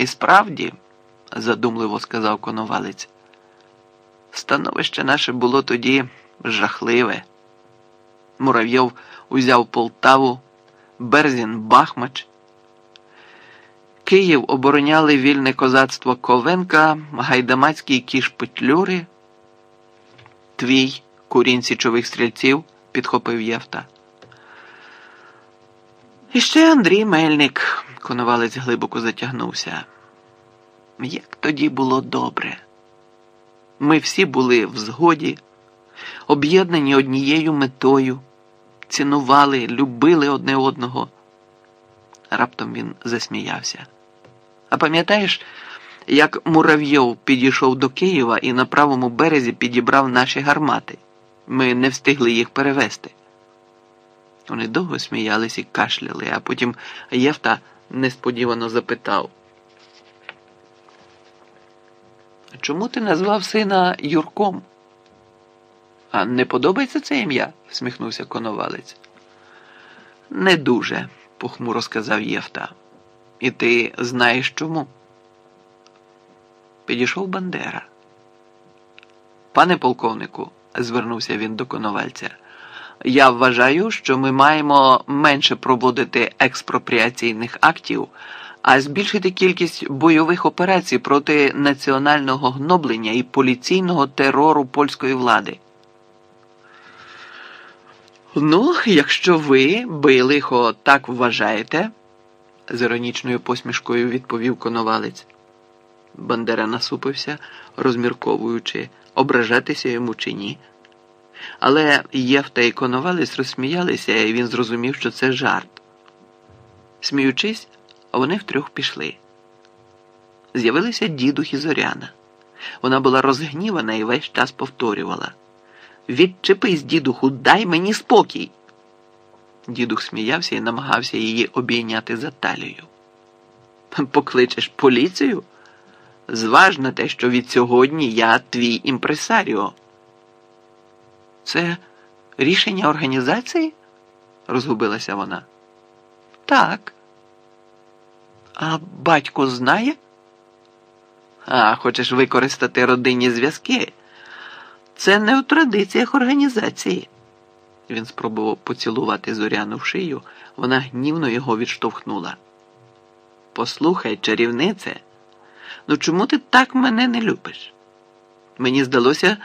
І справді, задумливо сказав Коновалець, становище наше було тоді жахливе. Муравйов узяв Полтаву, Берзін Бахмач. Київ обороняли вільне козацтво Ковенка, гайдамацький кіш Петлюри, твій курінь січових стрільців, підхопив Євта. І ще Андрій Мельник, коновалець глибоко затягнувся. Як тоді було добре. Ми всі були в згоді, об'єднані однією метою, цінували, любили одне одного. Раптом він засміявся. А пам'ятаєш, як Муравйов підійшов до Києва і на правому березі підібрав наші гармати? Ми не встигли їх перевести. Вони довго сміялись і кашляли, а потім Євта несподівано запитав. Чому ти назвав сина Юрком? А не подобається це ім'я? всміхнувся коновалець. Не дуже, похмуро сказав Євта. І ти знаєш чому? Підійшов Бандера. Пане полковнику, звернувся він до коновальця, я вважаю, що ми маємо менше проводити експропріаційних актів, а збільшити кількість бойових операцій проти національного гноблення і поліційного терору польської влади. Ну, якщо ви, билихо, так вважаєте, з іронічною посмішкою відповів коновалець. Бандера насупився, розмірковуючи, ображатися йому чи ні. Але Євта і коновалець розсміялися, і він зрозумів, що це жарт. Сміючись, вони втрьох пішли. З'явилися дідух і зоряна. Вона була розгнівана і весь час повторювала. Відчепись, дідуху, дай мені спокій. Дідух сміявся і намагався її обійняти за талію. Покличеш поліцію? Зваж на те, що від сьогодні я твій імпресаріо. Це рішення організації? розгубилася вона. Так. А батько знає? А хочеш використати родинні зв'язки? Це не у традиціях організації. Він спробував поцілувати зоряну в шию, вона гнівно його відштовхнула. Послухай, чарівнице, ну чому ти так мене не любиш? Мені здалося,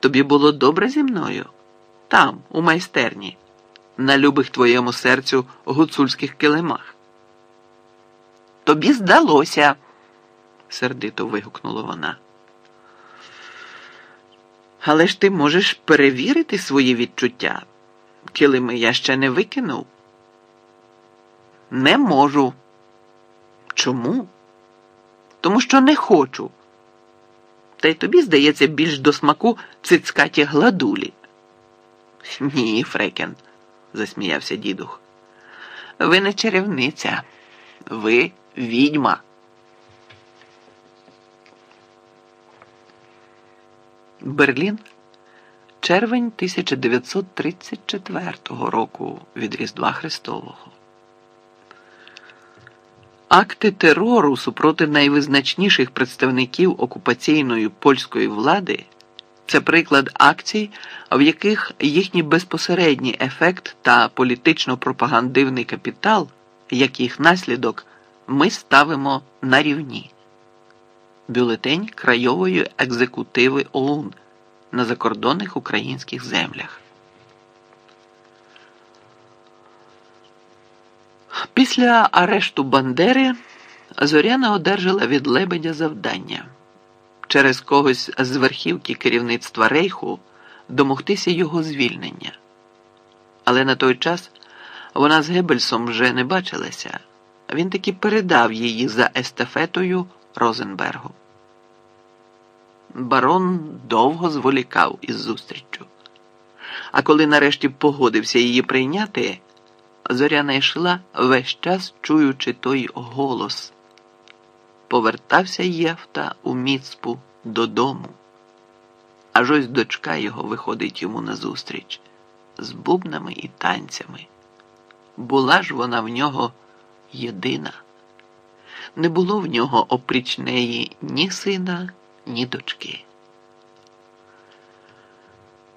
тобі було добре зі мною, там, у майстерні, на любих твоєму серцю гуцульських килимах. Тобі здалося, сердито вигукнула вона. Але ж ти можеш перевірити свої відчуття. Килими я ще не викинув. Не можу. Чому? Тому що не хочу. Та й тобі, здається, більш до смаку цицькаті гладулі. Ні, Фрекен, засміявся дідух. Ви не чарівниця, ви відьма. Берлін, червень 1934 року від Різдва Христового. Акти терору супроти найвизначніших представників окупаційної польської влади це приклад акцій, в яких їхній безпосередній ефект та політично-пропагандивний капітал, як їх наслідок, ми ставимо на рівні. Бюлетень Крайової екзекутиви ОУН на закордонних українських землях. Після арешту Бандери Зоряна одержала від Лебедя завдання через когось з верхівки керівництва Рейху домогтися його звільнення. Але на той час вона з Геббельсом вже не бачилася, він таки передав її за естафетою Розенбергу. Барон довго зволікав із зустріччю, а коли нарешті погодився її прийняти. Зоряна йшла весь час чуючи той голос. Повертався Євта у міцпу додому. Аж ось дочка його виходить йому назустріч з бубнами і танцями. Була ж вона в нього єдина. не було в нього опріч неї ні сина, ні дочки.